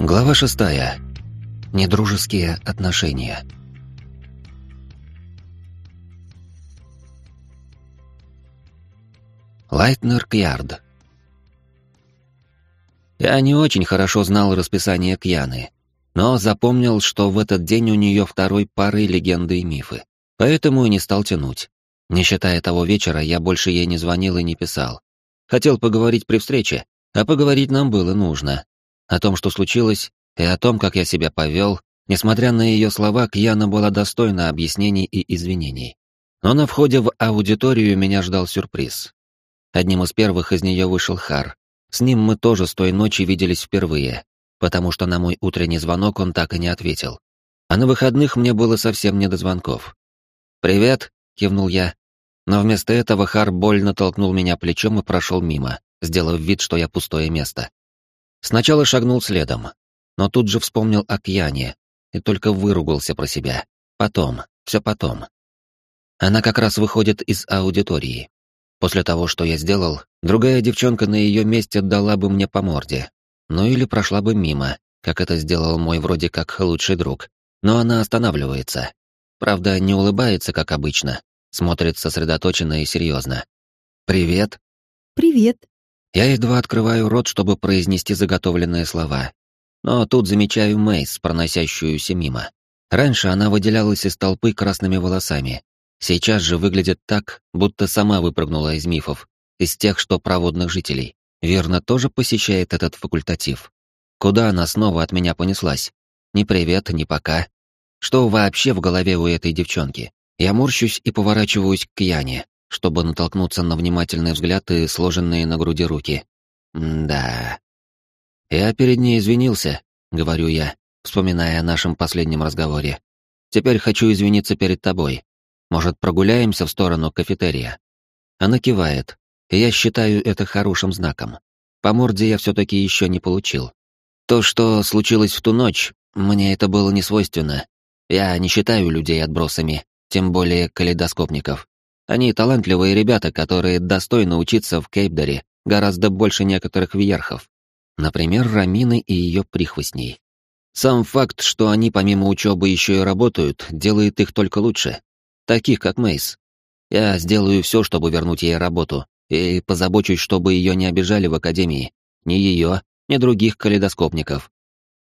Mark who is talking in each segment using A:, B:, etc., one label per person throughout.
A: Глава шестая. Недружеские отношения. Лайтнер Кьярд. Я не очень хорошо знал расписание Кьяны, но запомнил, что в этот день у нее второй парой легенды и мифы, поэтому и не стал тянуть. Не считая того вечера, я больше ей не звонил и не писал. Хотел поговорить при встрече, а поговорить нам было нужно. О том, что случилось, и о том, как я себя повел, несмотря на ее слова, Кьяна была достойна объяснений и извинений. Но на входе в аудиторию меня ждал сюрприз. Одним из первых из нее вышел Хар. С ним мы тоже с той ночи виделись впервые, потому что на мой утренний звонок он так и не ответил. А на выходных мне было совсем не до звонков. «Привет», — кивнул я, но вместо этого Хар больно толкнул меня плечом и прошел мимо, сделав вид, что я пустое место. Сначала шагнул следом, но тут же вспомнил о Кьяне и только выругался про себя. Потом, все потом. Она как раз выходит из аудитории. После того, что я сделал, другая девчонка на ее месте дала бы мне по морде. Ну или прошла бы мимо, как это сделал мой вроде как лучший друг. Но она останавливается. Правда, не улыбается, как обычно, Смотрит сосредоточенно и серьезно. «Привет».
B: «Привет».
A: Я едва открываю рот, чтобы произнести заготовленные слова. Но тут замечаю Мейс, проносящуюся мимо. Раньше она выделялась из толпы красными волосами. Сейчас же выглядит так, будто сама выпрыгнула из мифов, из тех, что проводных жителей. Верно, тоже посещает этот факультатив. Куда она снова от меня понеслась? Ни привет, ни пока. Что вообще в голове у этой девчонки? Я морщусь и поворачиваюсь к Яне, чтобы натолкнуться на внимательный взгляд и сложенные на груди руки. Да. Я перед ней извинился, говорю я, вспоминая о нашем последнем разговоре. Теперь хочу извиниться перед тобой. Может, прогуляемся в сторону кафетерия? Она кивает, и я считаю это хорошим знаком. По морде я все-таки еще не получил. То, что случилось в ту ночь, мне это было не свойственно. Я не считаю людей отбросами, тем более калейдоскопников. Они талантливые ребята, которые достойны учиться в Кейпдоре гораздо больше некоторых вьерхов. Например, Рамины и ее прихвостней. Сам факт, что они помимо учебы еще и работают, делает их только лучше. Таких, как Мейс. Я сделаю все, чтобы вернуть ей работу, и позабочусь, чтобы ее не обижали в академии. Ни ее, ни других калейдоскопников.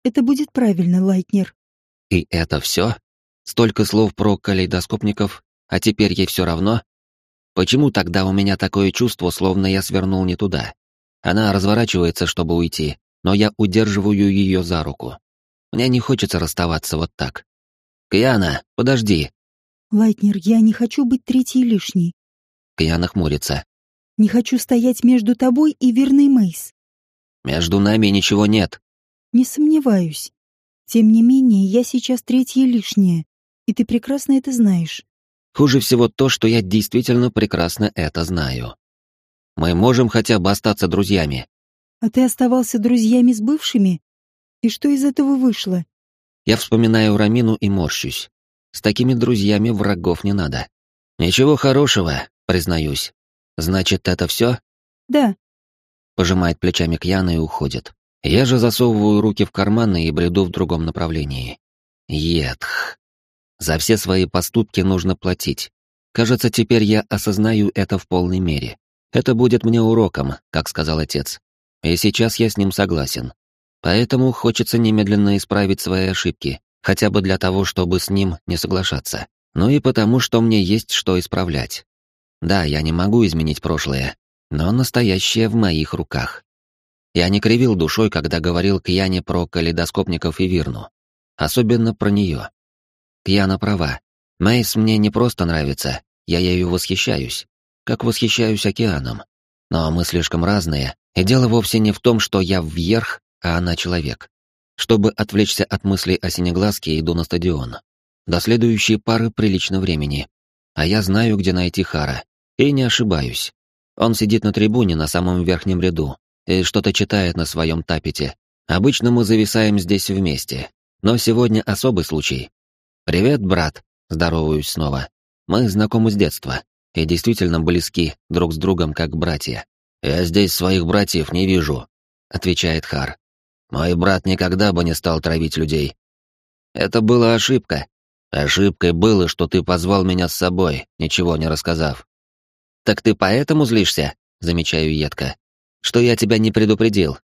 B: Это будет правильно, Лайтнер.
A: И это все? Столько слов про калейдоскопников, а теперь ей все равно? Почему тогда у меня такое чувство, словно я свернул не туда? Она разворачивается, чтобы уйти, но я удерживаю ее за руку. Мне не хочется расставаться вот так. «Кьяна, подожди!»
B: «Лайтнер, я не хочу быть третьей лишней».
A: Кьяна хмурится.
B: «Не хочу стоять между тобой и верной Мейс».
A: «Между нами ничего нет».
B: «Не сомневаюсь. Тем не менее, я сейчас третья лишняя и ты прекрасно это знаешь.
A: Хуже всего то, что я действительно прекрасно это знаю. Мы можем хотя бы остаться друзьями.
B: А ты оставался друзьями с бывшими? И что из этого вышло?
A: Я вспоминаю Рамину и морщусь. С такими друзьями врагов не надо. Ничего хорошего, признаюсь. Значит, это все?
B: Да.
A: Пожимает плечами Кьяна и уходит. Я же засовываю руки в карманы и бреду в другом направлении. Едх. За все свои поступки нужно платить. Кажется, теперь я осознаю это в полной мере. Это будет мне уроком, как сказал отец. И сейчас я с ним согласен. Поэтому хочется немедленно исправить свои ошибки, хотя бы для того, чтобы с ним не соглашаться. Ну и потому, что мне есть что исправлять. Да, я не могу изменить прошлое, но настоящее в моих руках. Я не кривил душой, когда говорил к Яне про калейдоскопников и Вирну. Особенно про нее. Кьяна права. Мейс мне не просто нравится, я ею восхищаюсь. Как восхищаюсь океаном. Но мы слишком разные, и дело вовсе не в том, что я вверх, а она человек. Чтобы отвлечься от мыслей о синеглазке, иду на стадион. До следующей пары прилично времени. А я знаю, где найти Хара. И не ошибаюсь. Он сидит на трибуне на самом верхнем ряду и что-то читает на своем тапете. Обычно мы зависаем здесь вместе. Но сегодня особый случай. «Привет, брат!» — здороваюсь снова. Мы знакомы с детства и действительно близки друг с другом как братья. «Я здесь своих братьев не вижу», — отвечает Хар. Мой брат никогда бы не стал травить людей. Это была ошибка. Ошибкой было, что ты позвал меня с собой, ничего не рассказав. Так ты поэтому злишься? Замечаю едко. Что я тебя не предупредил.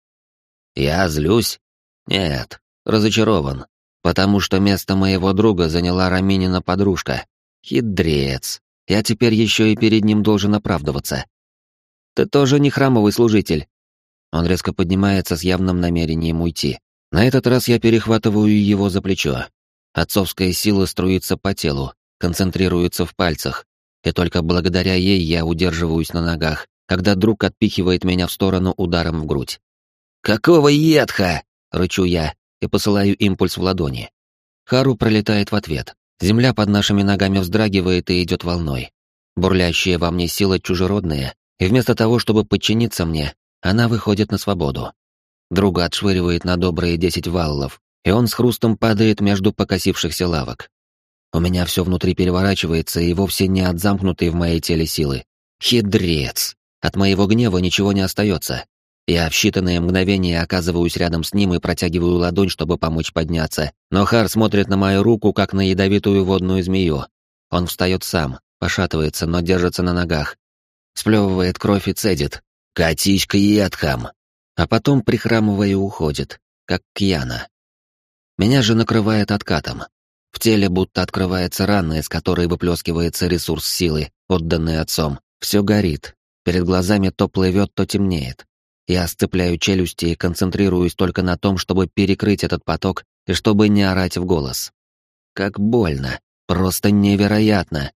A: Я злюсь? Нет, разочарован. Потому что место моего друга заняла Раминина подружка. Хидрец. Я теперь еще и перед ним должен оправдываться. Ты тоже не храмовый служитель. Он резко поднимается с явным намерением уйти. На этот раз я перехватываю его за плечо. Отцовская сила струится по телу, концентрируется в пальцах, и только благодаря ей я удерживаюсь на ногах, когда друг отпихивает меня в сторону ударом в грудь. «Какого едха?» — рычу я и посылаю импульс в ладони. Хару пролетает в ответ. Земля под нашими ногами вздрагивает и идет волной. Бурлящая во мне сила чужеродная, и вместо того, чтобы подчиниться мне, она выходит на свободу. Друга отшвыривает на добрые десять валлов, и он с хрустом падает между покосившихся лавок. У меня все внутри переворачивается и вовсе не от замкнутой в моей теле силы. Хидрец! От моего гнева ничего не остается. Я в считанные мгновения оказываюсь рядом с ним и протягиваю ладонь, чтобы помочь подняться, но Хар смотрит на мою руку, как на ядовитую водную змею. Он встает сам, пошатывается, но держится на ногах. Сплевывает кровь и цедит. «Катись к едхам!» А потом, прихрамывая, уходит, как Кьяна. Меня же накрывает откатом. В теле будто открывается рана, из которой выплескивается ресурс силы, отданный отцом. Все горит. Перед глазами то плывет, то темнеет. Я сцепляю челюсти и концентрируюсь только на том, чтобы перекрыть этот поток и чтобы не орать в голос. Как больно. Просто невероятно.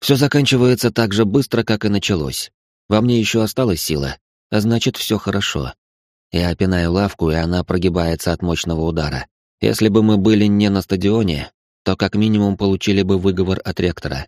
A: Все заканчивается так же быстро, как и началось. Во мне еще осталась сила, а значит, все хорошо. Я опинаю лавку, и она прогибается от мощного удара. Если бы мы были не на стадионе, то как минимум получили бы выговор от ректора.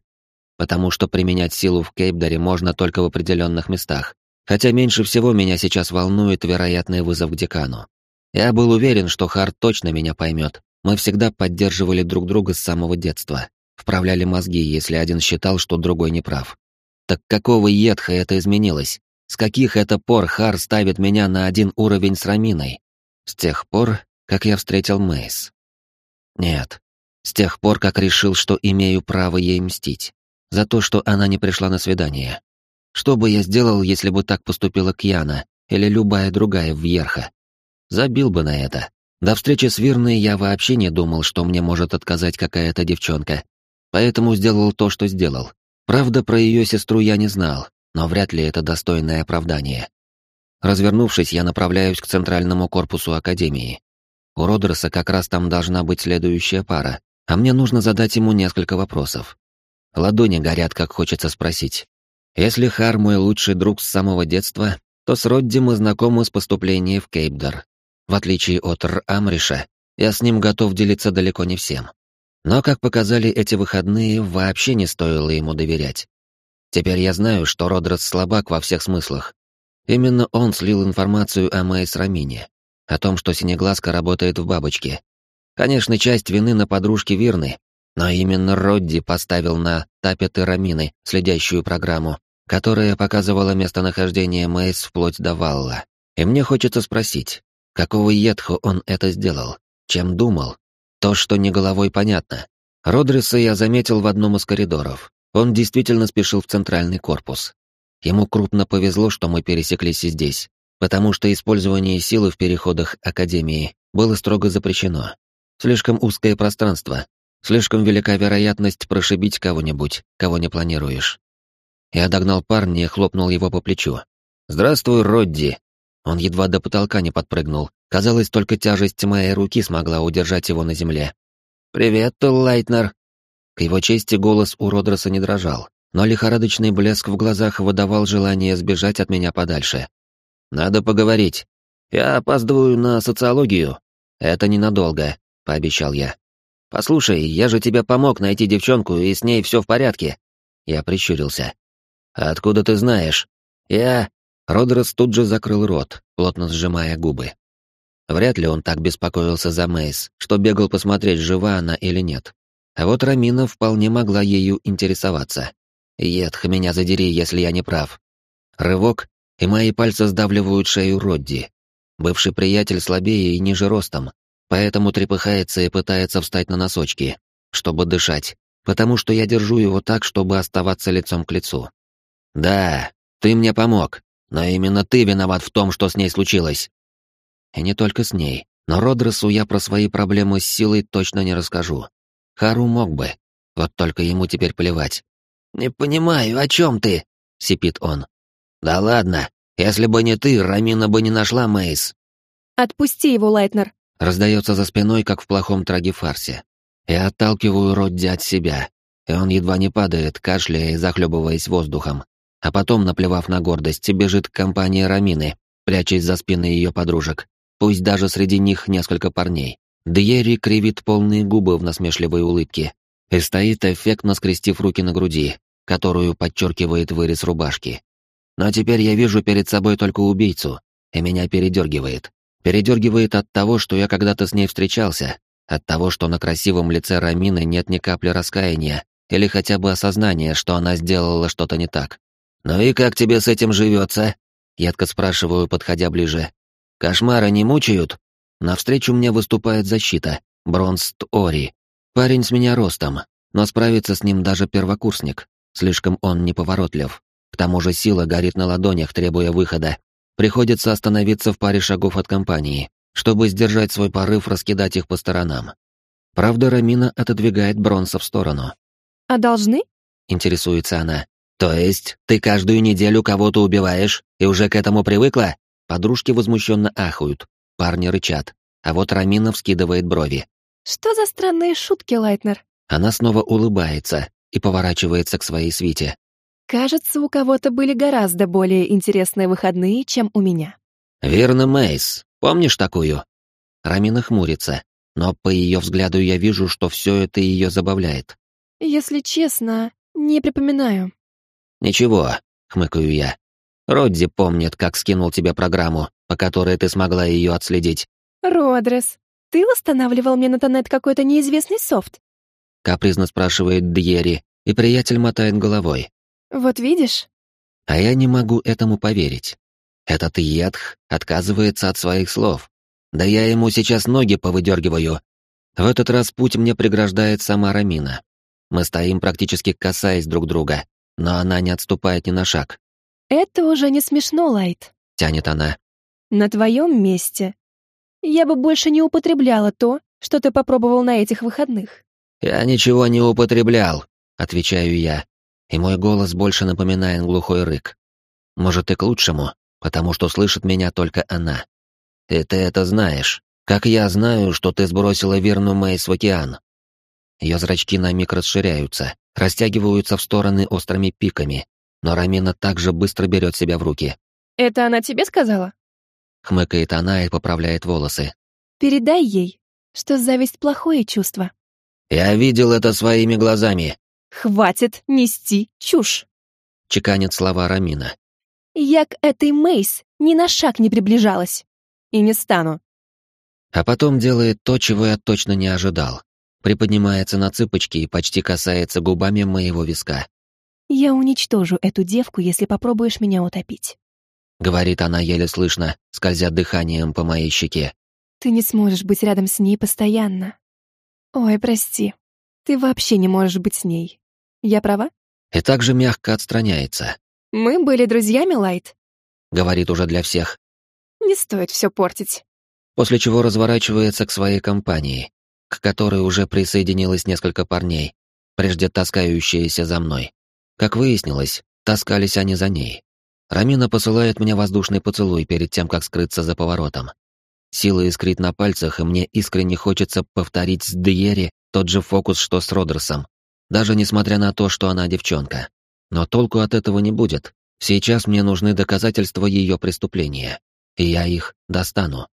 A: Потому что применять силу в Кейпдаре можно только в определенных местах. Хотя меньше всего меня сейчас волнует вероятный вызов к декану. Я был уверен, что Харт точно меня поймет. Мы всегда поддерживали друг друга с самого детства. Вправляли мозги, если один считал, что другой не прав. Так какого едха это изменилось? С каких это пор Хар ставит меня на один уровень с Раминой? С тех пор, как я встретил Мейс. Нет. С тех пор, как решил, что имею право ей мстить. За то, что она не пришла на свидание. Что бы я сделал, если бы так поступила Кьяна или любая другая Вьерха? Забил бы на это. До встречи с Вирной я вообще не думал, что мне может отказать какая-то девчонка. Поэтому сделал то, что сделал. Правда, про ее сестру я не знал, но вряд ли это достойное оправдание. Развернувшись, я направляюсь к центральному корпусу Академии. У Родерса как раз там должна быть следующая пара, а мне нужно задать ему несколько вопросов. Ладони горят, как хочется спросить. Если Хар мой лучший друг с самого детства, то с Родди мы знакомы с поступлением в Кейпдар. В отличие от Р. Амриша, я с ним готов делиться далеко не всем. Но, как показали эти выходные, вообще не стоило ему доверять. Теперь я знаю, что Родрос слабак во всех смыслах. Именно он слил информацию о Мэйс Рамине, о том, что Синеглазка работает в бабочке. Конечно, часть вины на подружке Вирны, но именно Родди поставил на Тапеты Рамины следящую программу, которая показывала местонахождение Мэйс вплоть до Валла. И мне хочется спросить, какого едху он это сделал, чем думал, то, что не головой, понятно. Родриса я заметил в одном из коридоров. Он действительно спешил в центральный корпус. Ему крупно повезло, что мы пересеклись и здесь, потому что использование силы в переходах Академии было строго запрещено. Слишком узкое пространство, слишком велика вероятность прошибить кого-нибудь, кого не планируешь. Я догнал парня и хлопнул его по плечу. «Здравствуй, Родди!» Он едва до потолка не подпрыгнул, Казалось, только тяжесть моей руки смогла удержать его на земле. «Привет, Лайтнер!» К его чести голос у Родроса не дрожал, но лихорадочный блеск в глазах выдавал желание сбежать от меня подальше. «Надо поговорить. Я опаздываю на социологию. Это ненадолго», — пообещал я. «Послушай, я же тебе помог найти девчонку, и с ней все в порядке». Я прищурился. «Откуда ты знаешь?» «Я...» Родрос тут же закрыл рот, плотно сжимая губы. Вряд ли он так беспокоился за Мейс, что бегал посмотреть, жива она или нет. А вот Рамина вполне могла ею интересоваться. Едх, меня задери, если я не прав. Рывок, и мои пальцы сдавливают шею Родди. Бывший приятель слабее и ниже ростом, поэтому трепыхается и пытается встать на носочки, чтобы дышать, потому что я держу его так, чтобы оставаться лицом к лицу. «Да, ты мне помог, но именно ты виноват в том, что с ней случилось». И не только с ней, но Родресу я про свои проблемы с силой точно не расскажу. Хару мог бы, вот только ему теперь плевать. «Не понимаю, о чем ты?» — сипит он. «Да ладно, если бы не ты, Рамина бы не нашла Мейс».
C: «Отпусти его, Лайтнер», —
A: раздается за спиной, как в плохом траги-фарсе. Я отталкиваю Родди от себя, и он едва не падает, кашляя и захлебываясь воздухом. А потом, наплевав на гордость, бежит к компании Рамины, прячась за спины ее подружек. Пусть даже среди них несколько парней. Дьерри кривит полные губы в насмешливой улыбке и стоит, эффектно скрестив руки на груди, которую подчеркивает вырез рубашки. Но теперь я вижу перед собой только убийцу, и меня передергивает. Передергивает от того, что я когда-то с ней встречался, от того, что на красивом лице Рамины нет ни капли раскаяния или хотя бы осознания, что она сделала что-то не так. «Ну и как тебе с этим живется?» — едко спрашиваю, подходя ближе. «Кошмары не мучают?» Навстречу мне выступает защита, Бронст Ори. Парень с меня ростом, но справится с ним даже первокурсник. Слишком он неповоротлив. К тому же сила горит на ладонях, требуя выхода. Приходится остановиться в паре шагов от компании, чтобы сдержать свой порыв раскидать их по сторонам. Правда, Рамина отодвигает Бронса в сторону.
C: «А должны?»
A: — интересуется она. «То есть ты каждую неделю кого-то убиваешь и уже к этому привыкла?» Подружки возмущенно ахают, парни рычат, а вот Рамина вскидывает брови.
C: «Что за странные шутки, Лайтнер?»
A: Она снова улыбается и поворачивается к своей свите.
C: «Кажется, у кого-то были гораздо более интересные выходные, чем у меня».
A: «Верно, Мейс. Помнишь такую?» Рамина хмурится, но по ее взгляду я вижу, что все это ее забавляет.
C: «Если честно, не припоминаю».
A: «Ничего», — хмыкаю я. Родди помнит, как скинул тебе программу, по которой ты смогла ее отследить.
C: Родрес, ты устанавливал мне на тонет какой-то неизвестный софт?
A: Капризно спрашивает Дьери, и приятель мотает головой.
C: Вот видишь?
A: А я не могу этому поверить. Этот Едх отказывается от своих слов. Да я ему сейчас ноги повыдергиваю. В этот раз путь мне преграждает сама Рамина. Мы стоим практически касаясь друг друга, но она не отступает ни на шаг.
C: «Это уже не смешно, Лайт», —
A: тянет она.
C: «На твоем месте я бы больше не употребляла то, что ты попробовал на этих выходных».
A: «Я ничего не употреблял», — отвечаю я, и мой голос больше напоминает глухой рык. Может, и к лучшему, потому что слышит меня только она. И ты это знаешь, как я знаю, что ты сбросила верную Мэйс в океан. Ее зрачки на миг расширяются, растягиваются в стороны острыми пиками, но Рамина также быстро берет себя в руки.
C: «Это она тебе сказала?»
A: Хмыкает она и поправляет волосы.
C: «Передай ей, что зависть — плохое чувство».
A: «Я видел это своими глазами».
C: «Хватит нести чушь!»
A: Чеканит слова Рамина.
C: «Я к этой Мейс ни на шаг не приближалась. И не стану».
A: А потом делает то, чего я точно не ожидал. Приподнимается на цыпочки и почти касается губами моего виска.
C: «Я уничтожу эту девку, если попробуешь меня утопить», —
A: говорит она еле слышно, скользя дыханием по моей щеке.
C: «Ты не сможешь быть рядом с ней постоянно. Ой, прости, ты вообще не можешь быть с ней. Я права?»
A: И также мягко отстраняется.
C: «Мы были друзьями, Лайт», —
A: говорит уже для всех.
C: «Не стоит все портить».
A: После чего разворачивается к своей компании, к которой уже присоединилось несколько парней, прежде таскающиеся за мной. Как выяснилось, таскались они за ней. Рамина посылает мне воздушный поцелуй перед тем, как скрыться за поворотом. Сила искрит на пальцах, и мне искренне хочется повторить с Дьери тот же фокус, что с Родерсом. Даже несмотря на то, что она девчонка. Но толку от этого не будет. Сейчас мне нужны доказательства ее преступления. И я их достану.